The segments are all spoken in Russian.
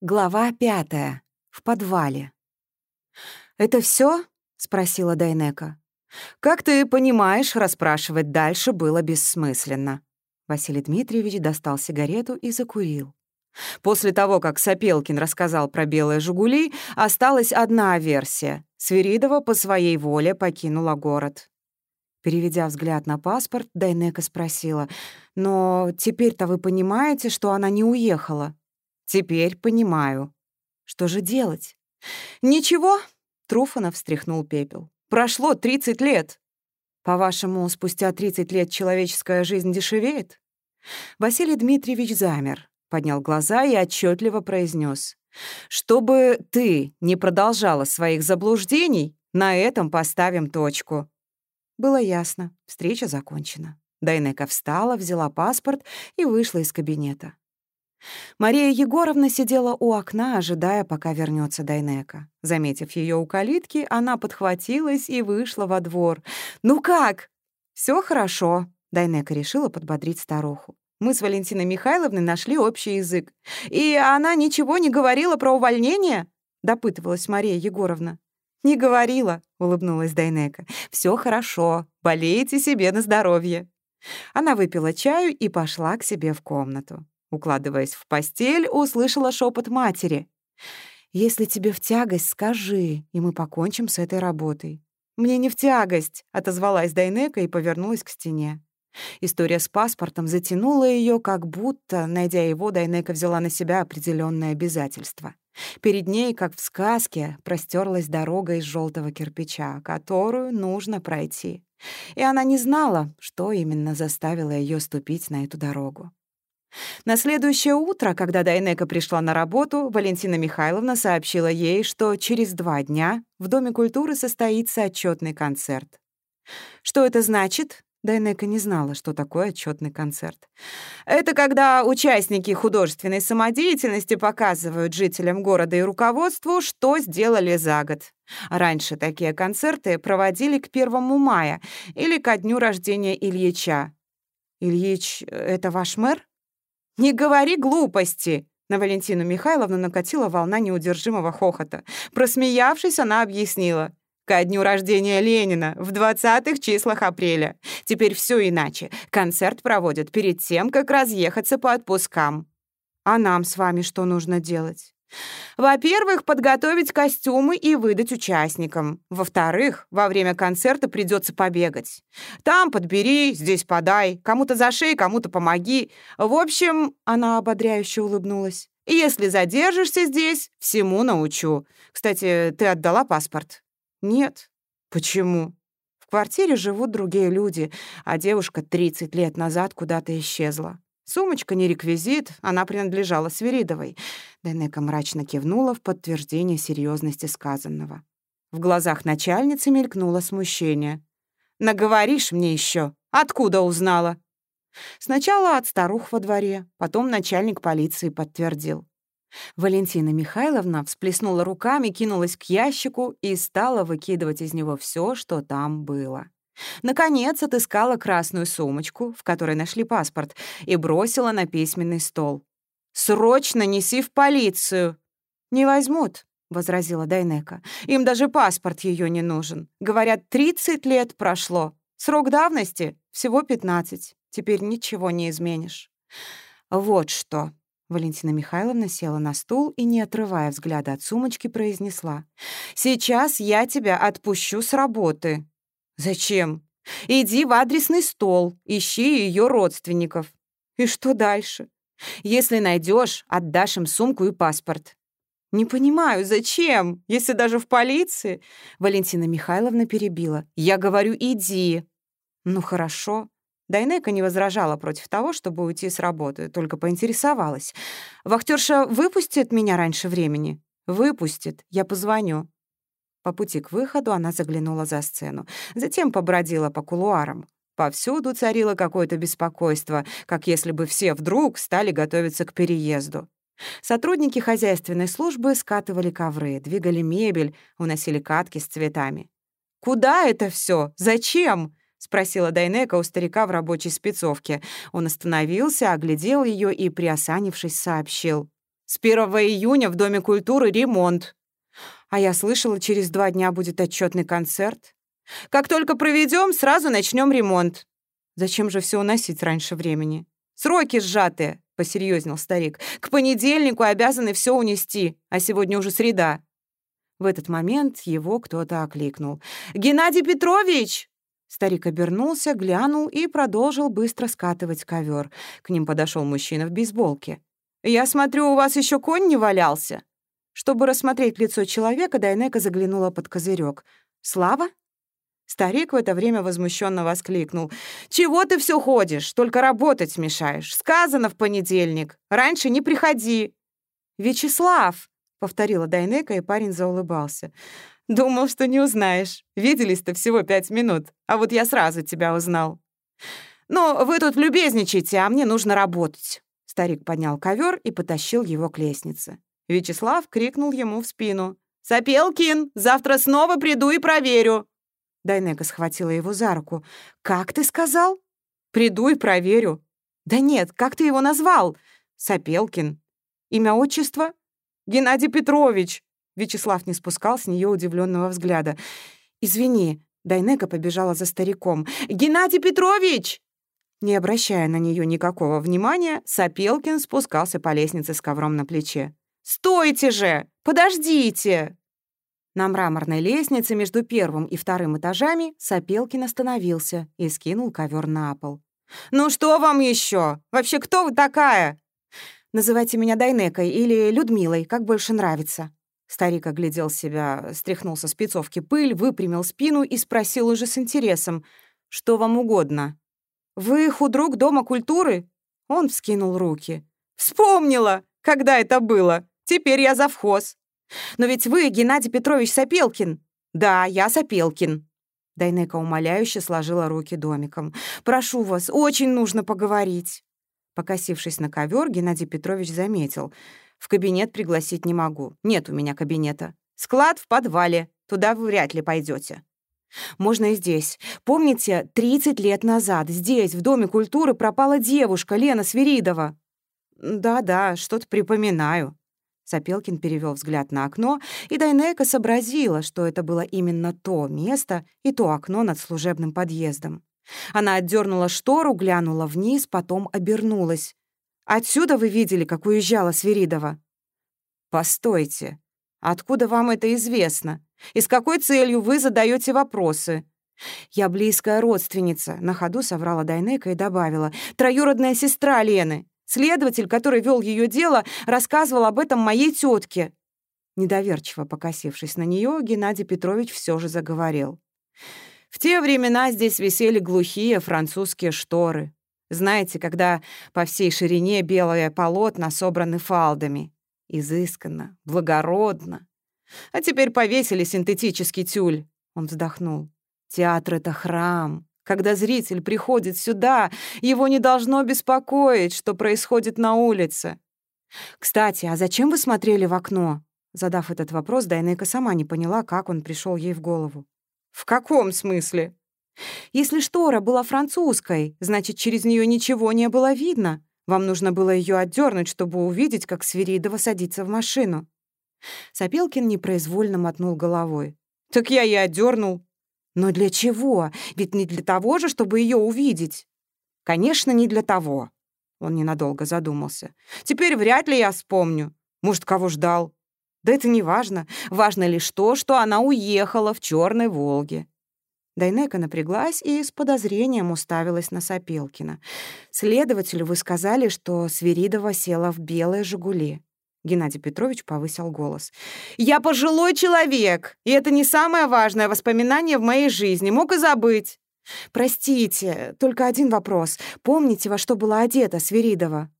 Глава пятая. В подвале. «Это все? спросила Дайнека. «Как ты понимаешь, расспрашивать дальше было бессмысленно». Василий Дмитриевич достал сигарету и закурил. После того, как Сапелкин рассказал про белые «Жигули», осталась одна версия. Свиридова по своей воле покинула город. Переведя взгляд на паспорт, Дайнека спросила, «Но теперь-то вы понимаете, что она не уехала?» Теперь понимаю. Что же делать? Ничего, Труфанов встряхнул пепел. Прошло 30 лет. По-вашему, спустя 30 лет человеческая жизнь дешевеет? Василий Дмитриевич замер, поднял глаза и отчетливо произнес: «Чтобы ты не продолжала своих заблуждений, на этом поставим точку». Было ясно, встреча закончена. Дайнека встала, взяла паспорт и вышла из кабинета. Мария Егоровна сидела у окна, ожидая, пока вернется Дайнека. Заметив ее у калитки, она подхватилась и вышла во двор. «Ну как?» Все хорошо», — Дайнека решила подбодрить старуху. «Мы с Валентиной Михайловной нашли общий язык. И она ничего не говорила про увольнение?» — допытывалась Мария Егоровна. «Не говорила», — улыбнулась Дайнека. Все хорошо, болейте себе на здоровье». Она выпила чаю и пошла к себе в комнату. Укладываясь в постель, услышала шепот матери. «Если тебе в тягость, скажи, и мы покончим с этой работой». «Мне не в тягость», — отозвалась Дайнека и повернулась к стене. История с паспортом затянула ее, как будто, найдя его, Дайнека взяла на себя определенное обязательство. Перед ней, как в сказке, простерлась дорога из желтого кирпича, которую нужно пройти. И она не знала, что именно заставило ее ступить на эту дорогу. На следующее утро, когда Дайнека пришла на работу, Валентина Михайловна сообщила ей, что через два дня в Доме культуры состоится отчетный концерт. Что это значит? Дайнека не знала, что такое отчетный концерт. Это когда участники художественной самодеятельности показывают жителям города и руководству, что сделали за год. Раньше такие концерты проводили к 1 мая или ко дню рождения Ильича. «Ильич — это ваш мэр?» «Не говори глупости!» На Валентину Михайловну накатила волна неудержимого хохота. Просмеявшись, она объяснила. «Ко дню рождения Ленина, в 20-х числах апреля. Теперь все иначе. Концерт проводят перед тем, как разъехаться по отпускам». «А нам с вами что нужно делать?» Во-первых, подготовить костюмы и выдать участникам. Во-вторых, во время концерта придется побегать. Там подбери, здесь подай, кому-то за шею, кому-то помоги. В общем, она ободряюще улыбнулась. Если задержишься здесь, всему научу. Кстати, ты отдала паспорт? Нет. Почему? В квартире живут другие люди, а девушка 30 лет назад куда-то исчезла. Сумочка не реквизит, она принадлежала Свиридовой. Денека мрачно кивнула в подтверждение серьезности сказанного. В глазах начальницы мелькнуло смущение. «Наговоришь мне еще? Откуда узнала?» Сначала от старух во дворе, потом начальник полиции подтвердил. Валентина Михайловна всплеснула руками, кинулась к ящику и стала выкидывать из него все, что там было. Наконец отыскала красную сумочку, в которой нашли паспорт, и бросила на письменный стол. «Срочно неси в полицию!» «Не возьмут», — возразила Дайнека. «Им даже паспорт ее не нужен. Говорят, 30 лет прошло. Срок давности — всего 15. Теперь ничего не изменишь». «Вот что», Валентина Михайловна села на стул и, не отрывая взгляда от сумочки, произнесла. «Сейчас я тебя отпущу с работы. «Зачем? Иди в адресный стол, ищи ее родственников. И что дальше? Если найдешь, отдашь им сумку и паспорт». «Не понимаю, зачем, если даже в полиции?» Валентина Михайловна перебила. «Я говорю, иди». «Ну, хорошо». Дайнека не возражала против того, чтобы уйти с работы, только поинтересовалась. «Вахтерша выпустит меня раньше времени?» «Выпустит. Я позвоню». По пути к выходу она заглянула за сцену, затем побродила по кулуарам. Повсюду царило какое-то беспокойство, как если бы все вдруг стали готовиться к переезду. Сотрудники хозяйственной службы скатывали ковры, двигали мебель, уносили катки с цветами. «Куда это все? Зачем?» — спросила Дайнека у старика в рабочей спецовке. Он остановился, оглядел ее и, приосанившись, сообщил. С 1 июня в Доме культуры ремонт. А я слышала, через два дня будет отчетный концерт. Как только проведем, сразу начнем ремонт. Зачем же все уносить раньше времени? Сроки сжатые, посерьезнел старик. К понедельнику обязаны все унести, а сегодня уже среда. В этот момент его кто-то окликнул. «Геннадий Петрович!» Старик обернулся, глянул и продолжил быстро скатывать ковер. К ним подошел мужчина в бейсболке. «Я смотрю, у вас еще конь не валялся?» Чтобы рассмотреть лицо человека, Дайнека заглянула под козырек. «Слава?» Старик в это время возмущенно воскликнул. «Чего ты все ходишь? Только работать мешаешь. Сказано в понедельник. Раньше не приходи». «Вячеслав!» — повторила Дайнека, и парень заулыбался. «Думал, что не узнаешь. Виделись-то всего пять минут, а вот я сразу тебя узнал». «Ну, вы тут любезничайте, а мне нужно работать». Старик поднял ковер и потащил его к лестнице. Вячеслав крикнул ему в спину. «Сапелкин, завтра снова приду и проверю». Дайнека схватила его за руку. «Как ты сказал?» «Приду и проверю». «Да нет, как ты его назвал?» «Сапелкин». «Имя, отчество?» «Геннадий Петрович!» Вячеслав не спускал с нее удивленного взгляда. «Извини», — Дайнека побежала за стариком. «Геннадий Петрович!» Не обращая на нее никакого внимания, Сапелкин спускался по лестнице с ковром на плече. «Стойте же! Подождите!» На мраморной лестнице между первым и вторым этажами Сапелкин остановился и скинул ковер на пол. «Ну что вам еще? Вообще, кто вы такая?» Называйте меня Дайнекой или Людмилой, как больше нравится». Старик оглядел себя, стряхнул со спецовки пыль, выпрямил спину и спросил уже с интересом. «Что вам угодно?» «Вы худрук Дома культуры?» Он вскинул руки. «Вспомнила, когда это было. Теперь я завхоз. Но ведь вы Геннадий Петрович Сапелкин». «Да, я Сапелкин». Дайнека умоляюще сложила руки домиком. «Прошу вас, очень нужно поговорить». Покосившись на ковер, Геннадий Петрович заметил. «В кабинет пригласить не могу. Нет у меня кабинета. Склад в подвале. Туда вы вряд ли пойдете. Можно и здесь. Помните, 30 лет назад здесь, в Доме культуры, пропала девушка Лена Свиридова?» «Да-да, что-то припоминаю». Сапелкин перевел взгляд на окно, и Дайнека сообразила, что это было именно то место и то окно над служебным подъездом. Она отдернула штору, глянула вниз, потом обернулась. «Отсюда вы видели, как уезжала Свиридова?» «Постойте. Откуда вам это известно? И с какой целью вы задаете вопросы?» «Я близкая родственница», — на ходу соврала Дайнека и добавила. «Троюродная сестра Лены. Следователь, который вел ее дело, рассказывал об этом моей тетке». Недоверчиво покосившись на нее, Геннадий Петрович все же заговорил. В те времена здесь висели глухие французские шторы. Знаете, когда по всей ширине белое полотна собраны фалдами. Изысканно, благородно. А теперь повесили синтетический тюль. Он вздохнул. Театр — это храм. Когда зритель приходит сюда, его не должно беспокоить, что происходит на улице. «Кстати, а зачем вы смотрели в окно?» Задав этот вопрос, Дайнека сама не поняла, как он пришел ей в голову. «В каком смысле?» «Если штора была французской, значит, через нее ничего не было видно. Вам нужно было ее отдернуть, чтобы увидеть, как Свиридова садится в машину». Сапелкин непроизвольно мотнул головой. «Так я и отдернул». «Но для чего? Ведь не для того же, чтобы ее увидеть». «Конечно, не для того». Он ненадолго задумался. «Теперь вряд ли я вспомню. Может, кого ждал. Да это не важно. Важно лишь то, что она уехала в черной Волге. Дайнека напряглась и с подозрением уставилась на Сапелкина. «Следователю вы сказали, что Свиридова села в белое «Жигули». Геннадий Петрович повысил голос. «Я пожилой человек, и это не самое важное воспоминание в моей жизни. Мог и забыть». «Простите, только один вопрос. Помните, во что была одета Свиридова?»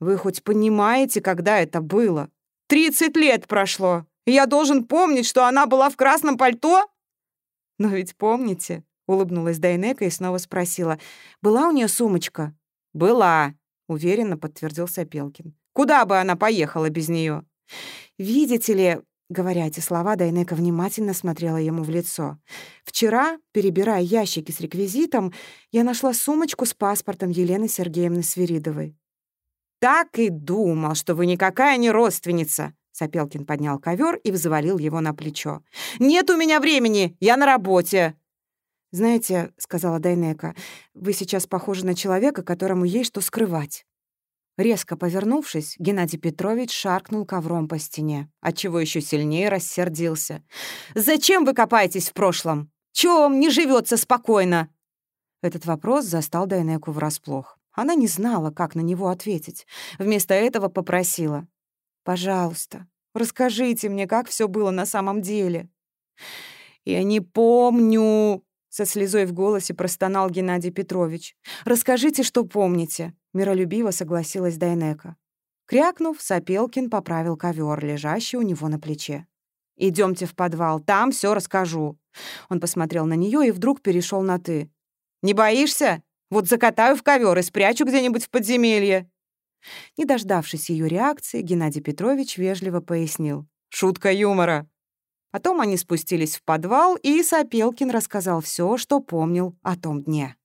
«Вы хоть понимаете, когда это было?» Тридцать лет прошло. я должен помнить, что она была в красном пальто? Но ведь помните, улыбнулась Дайнека и снова спросила, была у нее сумочка? Была, уверенно подтвердил Сапелкин. Куда бы она поехала без нее? Видите ли, Говоря эти слова, Дайнека внимательно смотрела ему в лицо. «Вчера, перебирая ящики с реквизитом, я нашла сумочку с паспортом Елены Сергеевны Свиридовой. так и думал, что вы никакая не родственница!» Сапелкин поднял ковер и взвалил его на плечо. «Нет у меня времени! Я на работе!» «Знаете, — сказала Дайнека, — вы сейчас похожи на человека, которому есть что скрывать». Резко повернувшись, Геннадий Петрович шаркнул ковром по стене, отчего еще сильнее рассердился. «Зачем вы копаетесь в прошлом? Чего вам не живется спокойно?» Этот вопрос застал Дайнеку врасплох. Она не знала, как на него ответить. Вместо этого попросила. «Пожалуйста, расскажите мне, как все было на самом деле». «Я не помню», — со слезой в голосе простонал Геннадий Петрович. «Расскажите, что помните», — миролюбиво согласилась Дайнека. Крякнув, Сапелкин поправил ковер, лежащий у него на плече. Идемте в подвал, там все расскажу». Он посмотрел на нее и вдруг перешел на «ты». «Не боишься? Вот закатаю в ковер и спрячу где-нибудь в подземелье». Не дождавшись ее реакции, Геннадий Петрович вежливо пояснил. «Шутка юмора». Потом они спустились в подвал, и Сапелкин рассказал все, что помнил о том дне.